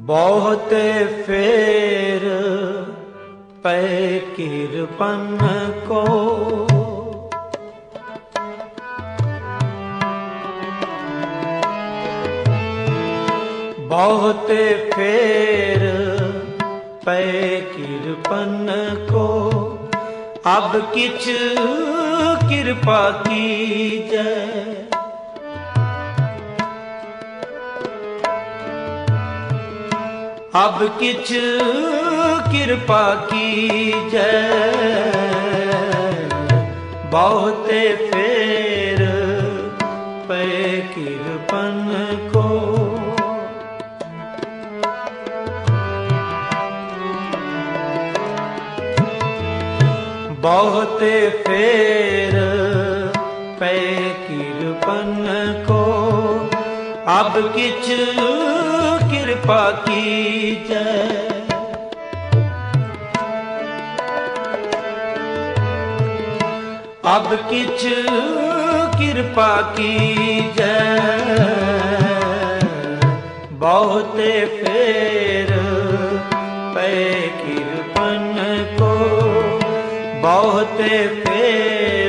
ਬਹੁਤੇ ਫੇਰ ਪੈ ਕਿਰਪਨ ਕੋ। ਬਹੁਤੇ ਫੇਰ ਪੈ ਕਿਰਪਨ ਕੋ। ਅਬ ਕਿਛ ਕਿਰਪਾ ਕੀਜੈ। ਅਬ ਕਿਛ ਕਿਰਪਾ ਕੀਜੈ। ਬਹੁਤੇ ਫੇਰ ਪੈ ਕਿਰਪਨ ਕੋ। ਬਹੁਤੇ ਫੇਰ ਪੈ ਕਿਰਪਨ ਕੋ। ਅਬ ਕਿਛ ਕਿਰਪਾ ਕੀਜੈ। ਅਬ ਕਿਛ ਕਿਰਪਾ ਕੀਜੈ। ਬਹੁਤੇ ਫੇਰ ਪੈ ਕਿਰਪਨ ਕੋ। ਬਹੁਤੇ ਫੇਰ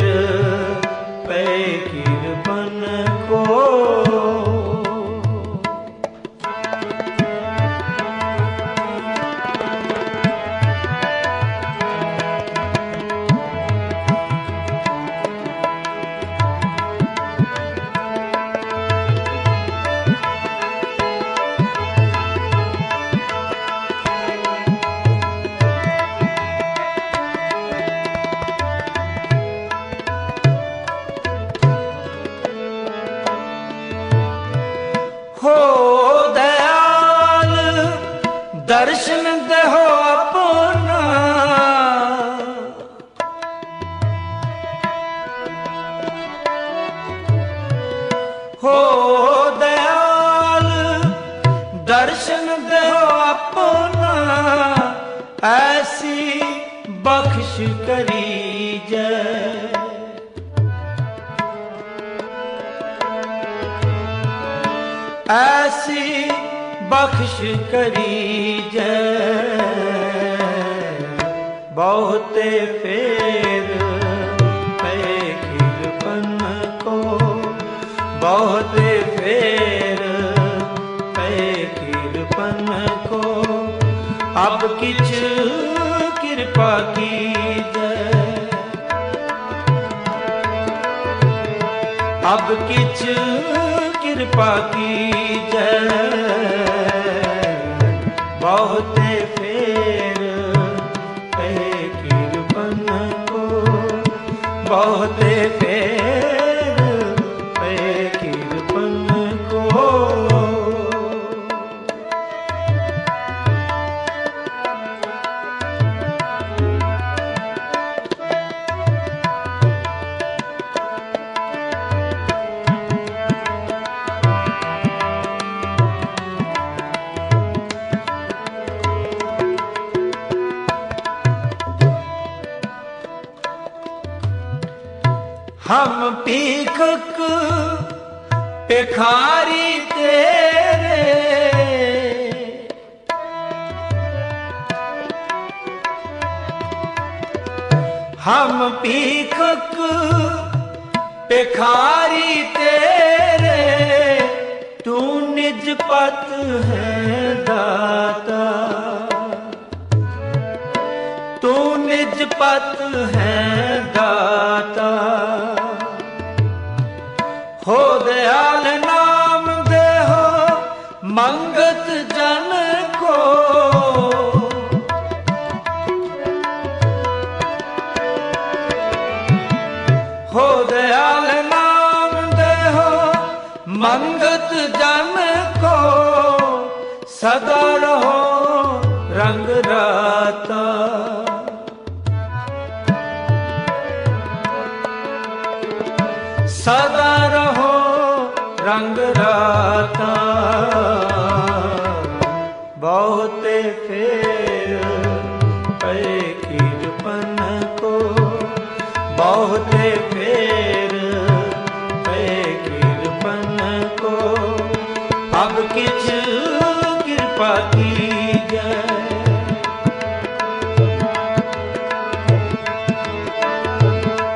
ਹੋ ਦਇਆਲ ਦਰਸ਼ਨ ਦੇਹੋ ਆਪਣਾ ਐਸੀ ਬਖਸ਼ ਕਰੀਜੈ। ਐਸੀ ਬਖਸ਼ ਕਰੀਜੈ। ਬਹੁਤੇ ਫੇਰ ਬਹੁਤੇ ਫੇਰ ਪੈ ਕਿਰਪਨ ਕੋ। ਅਬ ਕਿਛ ਕਿਰਪਾ ਕੀਜੈ। ਅਬ ਕਿਛ ਕਿਰਪਾ ਕੀਜੈ। ਹਮ ਭੀਖਕ ਭਿਖਾਰੀ ਤੇਰੇ। ਹਮ ਭੀਖਕ ਭਿਖਾਰੀ ਤੇਰੇ। ਤੂੰ ਨਿਜ ਪਤ ਹੈ ਦਾਤਾ। ਤੂੰ ਨਿਜ ਪਤ ਹੈ ਹੋ ਦਿਆਲ ਨਾਮ ਦੇਹੋ, ਮੰਗਤ ਜਨ ਕੋ, ਸਦਾ ਰਹੋ ਰੰਗ ਰਾਤਾ। ਸਦਾ ਰਹੋ ਰੰਗ ਰਾਤਾ।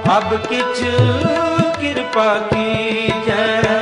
ਅਬ ਕਿਛ ਕਿਰਪਾ ਕੀਜੈ।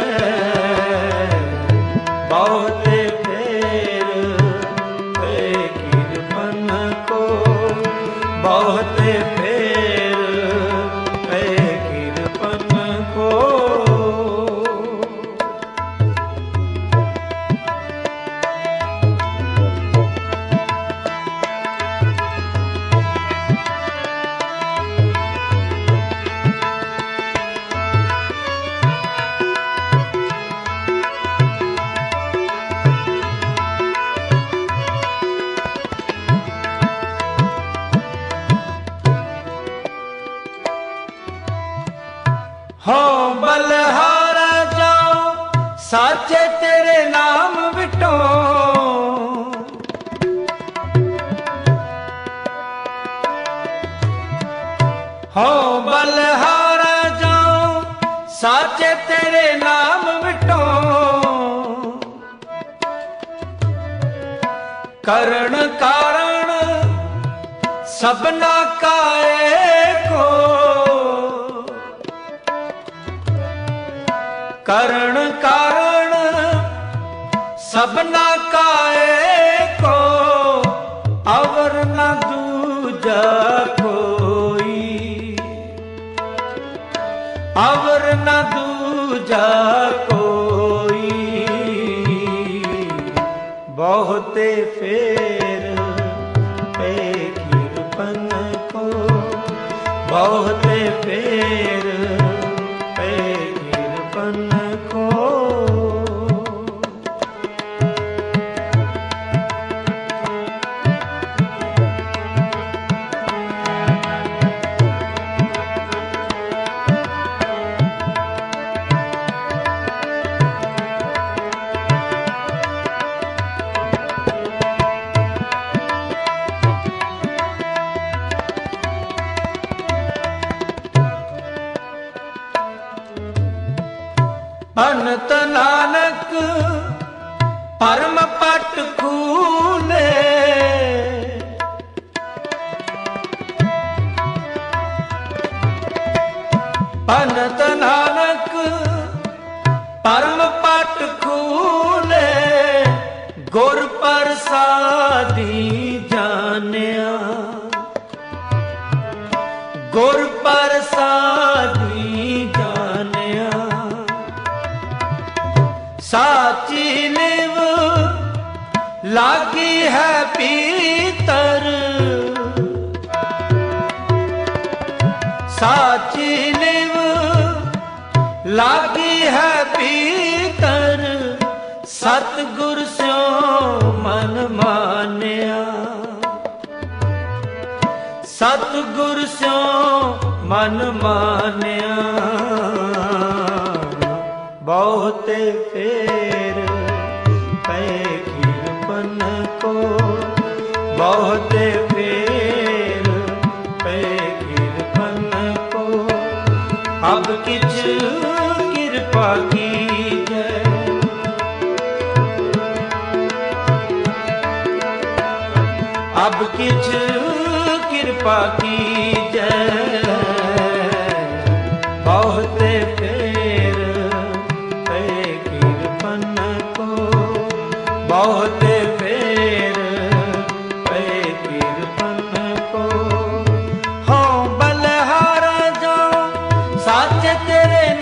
ਹੋ ਬਲਹਾਰਾ ਜਾਓ, ਸਾਚੇ ਤੇਰੇ ਨਾਮ ਵਿਟੋ ਹੋ ਬਲਹਾਰਾ ਜਾਓ, ਸਾਚੇ ਤੇਰੇ ਨਾਮ ਵਿਟੋ ਕਰਨ ਕਾਰਣ ਸਭਨਾ ਕਾਏ ਕੋ। ਕਰਨ ਕਾਰਣ ਸਭਨਾ ਕਾਏ ਕੋ, ਅਵਰ ਨ ਦੂਜਾ ਕੋਈ। ਅਵਰ ਨ ਦੂਜਾ ਕੋਈ। ਬਹੁਤੇ ਫੇਰ ਪੇ ਕਿਰਪਨ ਕੋ, ਬਹੁਤੇ ਫੇਰ ਪਰਮ ਪਟ ਖੂਲੇ ਅਨਤ ਨਾਨਕ ਪਰਮ ਪਟ ਖੂਲੇ ਗੁਰ ਪ੍ਰਸਾਦੀ ਜਾਣਿਆ। ਗੁਰ ਪ੍ਰਸਾਦੀ ਲਾਗੀ ਹੈ ਪੀਤਰ। ਸਾਚੀ ਨਿਵ ਲਾਗੀ ਹੈ ਪੀਤਰ। ਸਤਿਗੁਰ ਸਿਓ ਮਨ ਮਾਨਿਆ। ਸਤਿਗੁਰ ਸਿਓ ਮਨ ਮਾਨਿਆ। ਬਹੁਤੇ ਫੇਰ ਕੋ ਬਹੁਤੇ ਫੇਰ ਪਏ ਕਿਰਪਨ ਕੋ। ਅਬ ਕਿਛ ਕਿਰਪਾ ਕੀਜੈ। ਅਬ ਕਿਛ ਕਿਰਪਾ ਕੀਜੈ। ਬਹੁਤੇ ਤੇਰੇ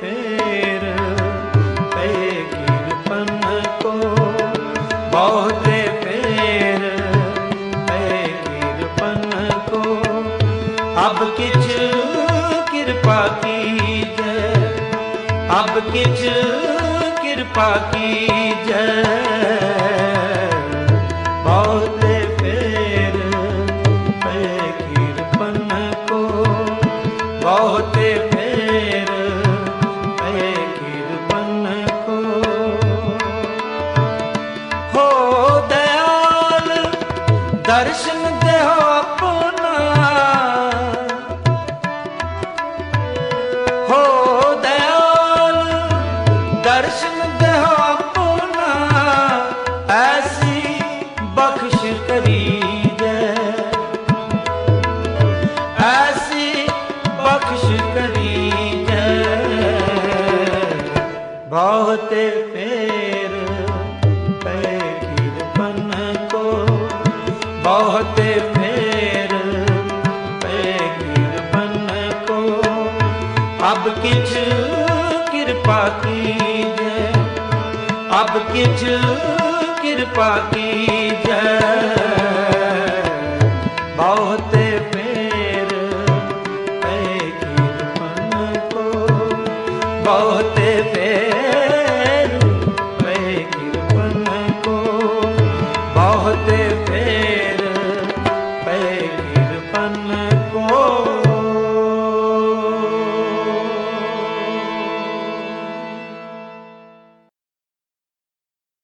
ਫੇਰ ਪਏ ਕਿਰਪਨ ਕੋ, ਬਹੁਤੇ ਫੇਰ ਪਏ ਕਿਰਪਨ ਕੋ। ਅਬ ਕਿਛ ਕਿਰਪਾ ਕੀਜੈ, ਅਬ ਕਿਛ ਕਿਰਪਾ ਕੀਜੈ। ਦਰਸ਼ਨ ਦੇਹੋ ਆਪਣਾ, ਐਸੀ ਬਖਸ਼ ਕਰੀਜੈ ਐਸੀ ਬਖਸ਼ ਕਰੀਜੈ ਬਹੁਤੇ ਫੇਰ ਪਏ ਕਿਰਪਨ ਕੋ। ਬਹੁਤੇ ਫੇਰ ਪਏ ਕਿਰਪਨ ਕੋ। ਅਬ ਕਿਛ ਕਿਛ ਕਿਰਪਾ ਕੀਜੈ। ਬਹੁਤੇ ਫੇਰ ਪਏ ਕਿਰਪਨ ਕੋ ਬਹੁਤੇ